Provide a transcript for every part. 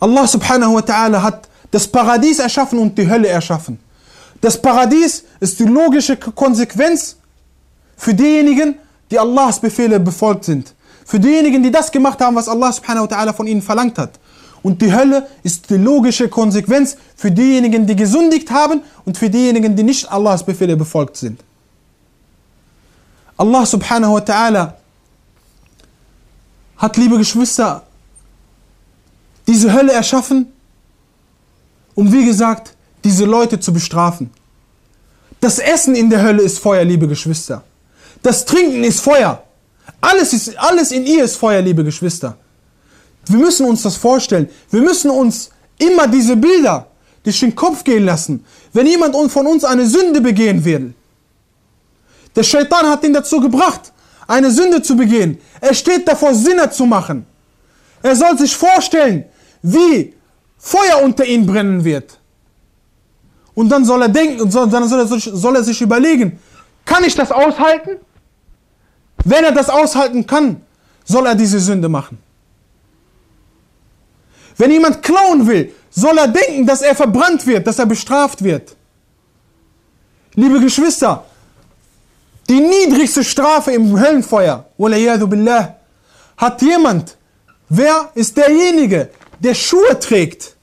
Allah subhanahu wa ta'ala hat das Paradies erschaffen und die Hölle erschaffen. Das Paradies ist die logische Konsequenz für diejenigen, die Allahs Befehle befolgt sind. Für diejenigen, die das gemacht haben, was Allah subhanahu wa ta'ala von ihnen verlangt hat. Und die Hölle ist die logische Konsequenz für diejenigen, die gesündigt haben und für diejenigen, die nicht Allahs Befehle befolgt sind. Allah subhanahu wa ta'ala hat, liebe Geschwister, diese Hölle erschaffen, um wie gesagt, diese Leute zu bestrafen. Das Essen in der Hölle ist Feuer, liebe Geschwister. Das Trinken ist Feuer. Alles, ist, alles in ihr ist Feuer, liebe Geschwister. Wir müssen uns das vorstellen. Wir müssen uns immer diese Bilder durch den Kopf gehen lassen. Wenn jemand von uns eine Sünde begehen will, der Shaitan hat ihn dazu gebracht, eine Sünde zu begehen. Er steht davor, Sinne zu machen. Er soll sich vorstellen, wie Feuer unter ihn brennen wird. Und dann soll er denken, dann soll er, soll er sich überlegen, kann ich das aushalten? Wenn er das aushalten kann, soll er diese Sünde machen. Wenn jemand klauen will, soll er denken, dass er verbrannt wird, dass er bestraft wird. Liebe Geschwister, die niedrigste Strafe im Höllenfeuer, billah, hat jemand, wer ist derjenige, der Schuhe trägt?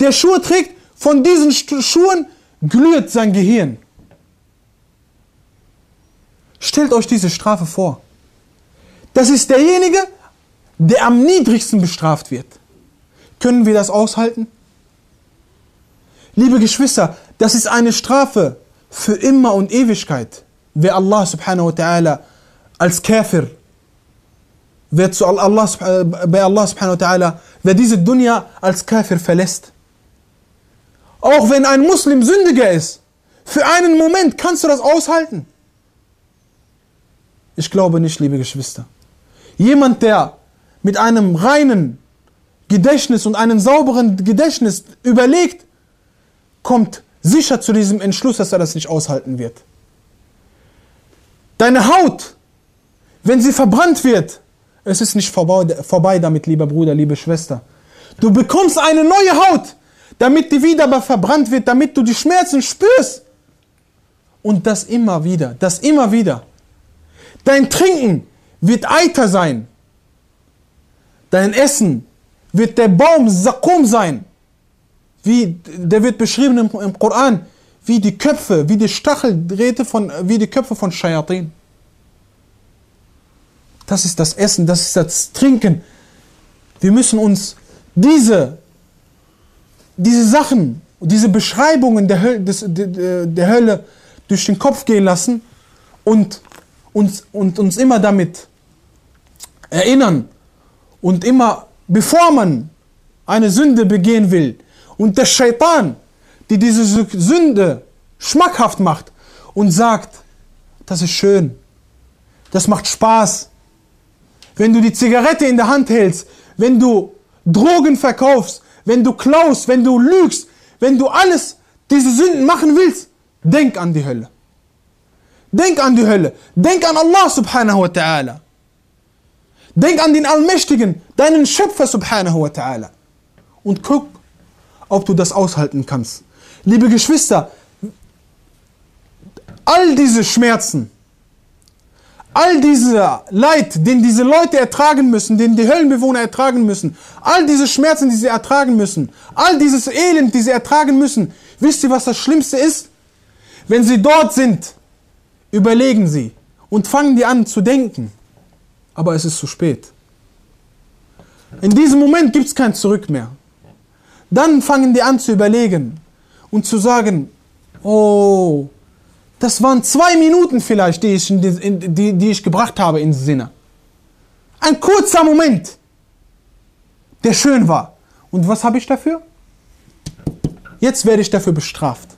Der Schuhe trägt, von diesen Schuhen glüht sein Gehirn. Stellt euch diese Strafe vor. Das ist derjenige, der am niedrigsten bestraft wird. Können wir das aushalten? Liebe Geschwister, das ist eine Strafe für immer und Ewigkeit. Wer Allah subhanahu wa ta'ala als Käfer, wer zu Allah, bei Allah subhanahu wa ta'ala, wer diese Dunya als Käfer verlässt. Auch wenn ein Muslim sündiger ist, für einen Moment kannst du das aushalten. Ich glaube nicht, liebe Geschwister. Jemand, der mit einem reinen Gedächtnis und einem sauberen Gedächtnis überlegt, kommt sicher zu diesem Entschluss, dass er das nicht aushalten wird. Deine Haut, wenn sie verbrannt wird, es ist nicht vorbei damit, lieber Bruder, liebe Schwester. Du bekommst eine neue Haut, damit die wieder verbrannt wird, damit du die Schmerzen spürst. Und das immer wieder, das immer wieder. Dein Trinken wird Eiter sein. Dein Essen wird der Baum Sakum sein. Wie, der wird beschrieben im, im Koran, wie die Köpfe, wie die Stacheldrähte von, wie die Köpfe von Shayatin. Das ist das Essen, das ist das Trinken. Wir müssen uns diese, diese Sachen, diese Beschreibungen der Hölle, des, der Hölle durch den Kopf gehen lassen und uns, und uns immer damit erinnern und immer, bevor man eine Sünde begehen will und der Shaitan, die diese Sünde schmackhaft macht und sagt, das ist schön, das macht Spaß. Wenn du die Zigarette in der Hand hältst, wenn du Drogen verkaufst, wenn du klaust, wenn du lügst, wenn du alles diese Sünden machen willst, denk an die Hölle. Denk an die Hölle. Denk an Allah subhanahu wa ta'ala. Denk an den Allmächtigen, deinen Schöpfer subhanahu wa ta'ala. Und guck, ob du das aushalten kannst. Liebe Geschwister, all diese Schmerzen, all dieser Leid, den diese Leute ertragen müssen, den die Höllenbewohner ertragen müssen, all diese Schmerzen, die sie ertragen müssen, all dieses Elend, die sie ertragen müssen, wisst ihr, was das Schlimmste ist? Wenn sie dort sind überlegen sie und fangen die an zu denken. Aber es ist zu spät. In diesem Moment gibt es kein Zurück mehr. Dann fangen die an zu überlegen und zu sagen, oh, das waren zwei Minuten vielleicht, die ich, die, die ich gebracht habe ins Sinne. Ein kurzer Moment, der schön war. Und was habe ich dafür? Jetzt werde ich dafür bestraft.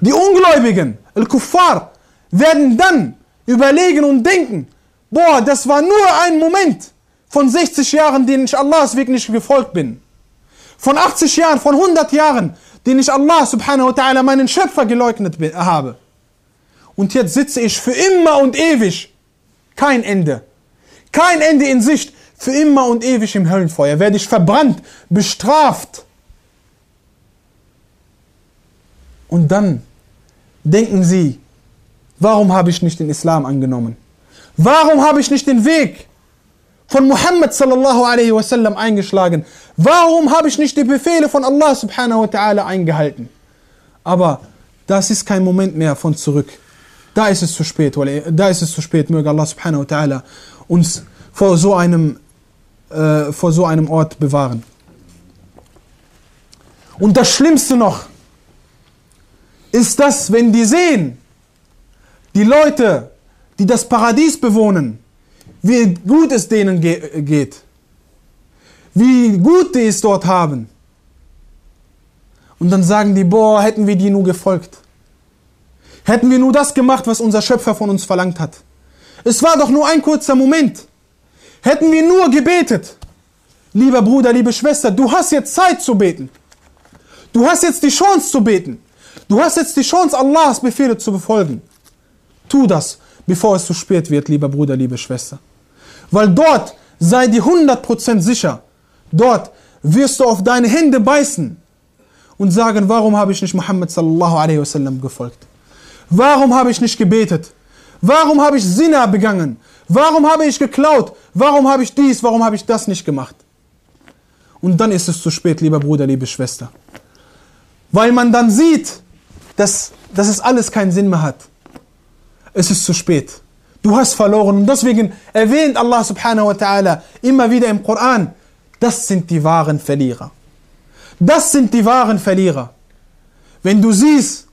Die Ungläubigen, Al-Kuffar, werden dann überlegen und denken, boah, das war nur ein Moment von 60 Jahren, denen ich Allahs Weg nicht gefolgt bin. Von 80 Jahren, von 100 Jahren, denen ich Allah subhanahu wa ta'ala meinen Schöpfer geleugnet habe. Und jetzt sitze ich für immer und ewig. Kein Ende. Kein Ende in Sicht. für immer und ewig im Höllenfeuer, werde ich verbrannt, bestraft. Und dann denken sie, warum habe ich nicht den Islam angenommen? Warum habe ich nicht den Weg von Muhammad sallallahu alaihi wasallam eingeschlagen? Warum habe ich nicht die Befehle von Allah subhanahu wa ta'ala eingehalten? Aber das ist kein Moment mehr von zurück. Da ist es zu spät, da ist es zu spät. Möge Allah subhanahu wa ta'ala uns vor so einem, äh, vor so einem Ort bewahren. Und das Schlimmste noch ist das, wenn die sehen, die Leute, die das Paradies bewohnen, wie gut es denen ge geht, wie gut die es dort haben. Und dann sagen die, boah, hätten wir die nur gefolgt. Hätten wir nur das gemacht, was unser Schöpfer von uns verlangt hat. Es war doch nur ein kurzer Moment. Hätten wir nur gebetet. Lieber Bruder, liebe Schwester, du hast jetzt Zeit zu beten. Du hast jetzt die Chance zu beten. Du hast jetzt die Chance, Allahs Befehle zu befolgen. Tu das, bevor es zu spät wird, lieber Bruder, liebe Schwester. Weil dort sei dir 100% sicher, dort wirst du auf deine Hände beißen und sagen, warum habe ich nicht Muhammad sallallahu alaihi wasallam gefolgt? Warum habe ich nicht gebetet? Warum habe ich Sinna begangen? Warum habe ich geklaut? Warum habe ich dies? Warum habe ich das nicht gemacht? Und dann ist es zu spät, lieber Bruder, liebe Schwester. Weil man dann sieht, dass, dass es alles keinen Sinn mehr hat. Es ist zu spät. Du hast verloren. Und deswegen erwähnt Allah subhanahu wa ta'ala immer wieder im Koran, das sind die wahren Verlierer. Das sind die wahren Verlierer. Wenn du siehst,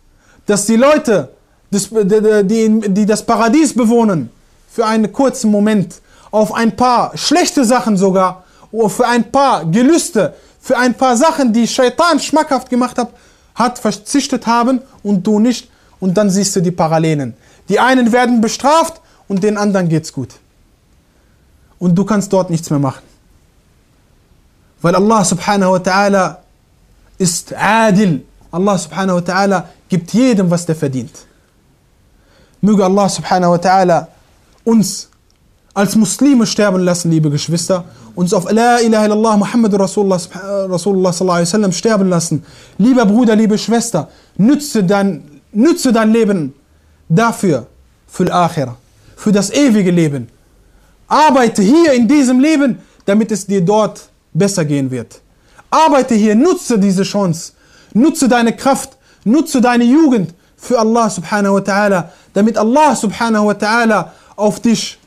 dass die Leute, die, die das Paradies bewohnen, für einen kurzen Moment auf ein paar schlechte Sachen sogar, oder für ein paar Gelüste, für ein paar Sachen, die Shaitan schmackhaft gemacht hat, hat verzichtet haben und du nicht. Und dann siehst du die Parallelen. Die einen werden bestraft und den anderen geht's gut. Und du kannst dort nichts mehr machen. Weil Allah subhanahu wa ta'ala ist adil. Allah subhanahu wa ta'ala gibt jedem, was der verdient. Möge Allah subhanahu wa ta'ala uns als Muslime sterben lassen, liebe Geschwister, uns auf La ilaha illallah Muhammad Rasulullah, Rasulullah sallallahu alaihi wasallam sterben lassen. Lieber Bruder, liebe Schwester, nütze dein, nütze dein Leben dafür, für Akhira, für das ewige Leben. Arbeite hier in diesem Leben, damit es dir dort besser gehen wird. Arbeite hier, nutze diese Chance, nutze deine Kraft, nutze deine Jugend für Allah subhanahu wa ta'ala, damit Allah subhanahu wa ta'ala auf dich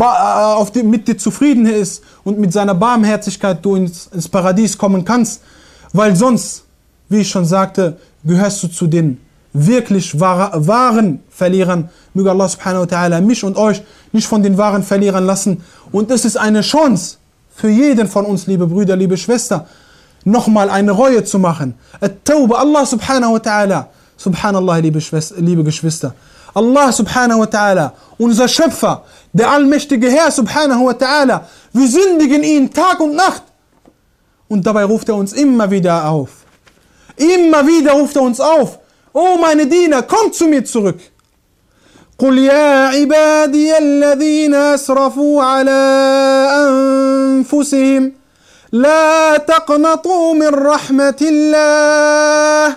äh, auf die, mit dir zufrieden ist und mit seiner Barmherzigkeit du ins, ins Paradies kommen kannst, weil sonst, wie ich schon sagte, gehörst du zu den wirklich wahren Verlierern. Möge Allah subhanahu wa ta'ala mich und euch nicht von den wahren Verlierern lassen. Und es ist eine Chance für jeden von uns, liebe Brüder, liebe Schwester, nochmal eine Reue zu machen. At-Tawba, Allah subhanahu wa ta'ala. Subhanallah, liebe, liebe Geschwister. Allah subhanahu wa ta'ala, unser Schöpfer, der allmächtige Herr subhanahu wa ta'ala, wir sündigen ihn Tag und Nacht. Und dabei ruft er uns immer wieder auf. Immer wieder ruft er uns auf. Oh meine Diener, kommt zu mir zurück. قل يا عبادي الذين أسرفوا على أنفسهم لا تقنطوا من رحمة الله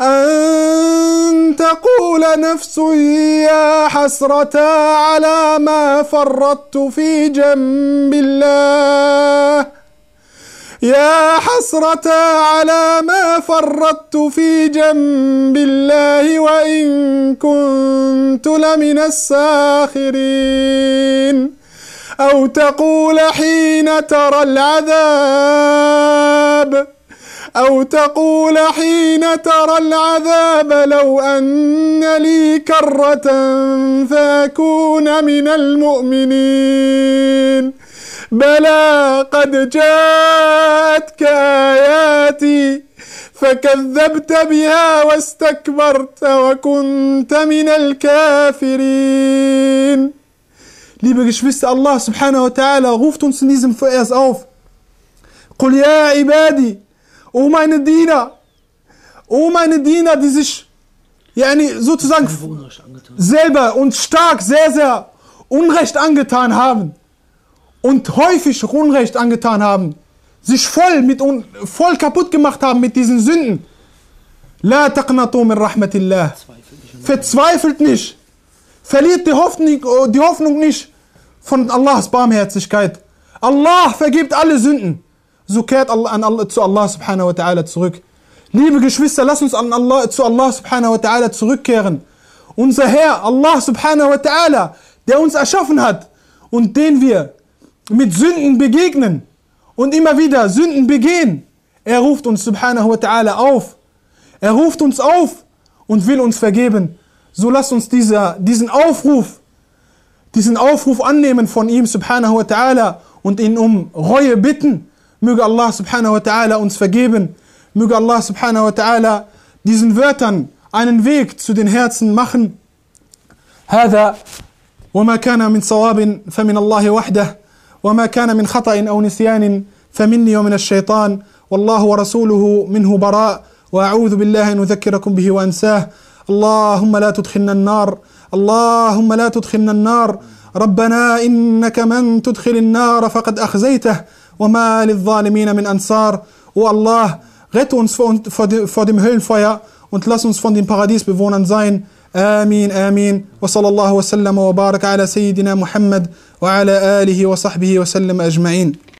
أن تقول نفس يا حسرة على ما فرطت في جنب الله. يا حسرة على ما فرطت في جنب الله وإن كنت لمن الساخرين. أو تقول حين ترى العذاب أو تقول حين ترى العذاب لو أن لي كرة فأكون من المؤمنين بلى قد جاءتك آياتي فكذبت بها واستكبرت وكنت من الكافرين Liebe Geschwister, Allah subhanahu wa ta'ala ruft uns in diesem Vers auf. Qul ya ibadi, o meine Diener, o meine Diener, die sich yani, sozusagen selber und stark sehr, sehr Unrecht angetan haben und häufig Unrecht angetan haben, sich voll, mit, voll kaputt gemacht haben mit diesen Sünden. La taqnatu min rahmatillah. Verzweifelt nicht. Verliert die Hoffnung, die Hoffnung nicht von Allahs Barmherzigkeit. Allah vergibt alle Sünden. So kehrt Allah, an Allah, zu Allah subhanahu wa ta'ala zurück. Liebe Geschwister, lasst uns an Allah, zu Allah subhanahu wa ta'ala zurückkehren. Unser Herr, Allah subhanahu wa ta'ala, der uns erschaffen hat und den wir mit Sünden begegnen und immer wieder Sünden begehen. Er ruft uns subhanahu wa ta'ala auf. Er ruft uns auf und will uns vergeben. So lasst uns dieser, diesen Aufruf, diesen Aufruf annehmen von ihm subhanahu wa ta'ala und ihn um Reue bitten. Möge Allah subhanahu wa ta'ala uns vergeben. Möge Allah subhanahu wa ta'ala diesen Wörtern einen Weg zu den Herzen machen. هذا وما كان من صواب فمن الله وحده وما كان من خطأ أو نسيان فمني ومن الشيطان والله ورسوله منه براء وأعوذ بالله أن أذكركم به وأنساه اللهم لا تدخلنا النار اللهم لا تدخلنا النار ربنا إنك من تدخل النار فقد أخزيته وما للظالمين من Ansar. O oh Allah, rette uns vor, dem Höllenfeuer und lass uns von den Paradiesbewohnern sein. Amin, Amin. Wa sallallahu wa sallam wa baraka ala Sayyidina Muhammad wa ala alihi wa sahbihi wa sallam ajma'in.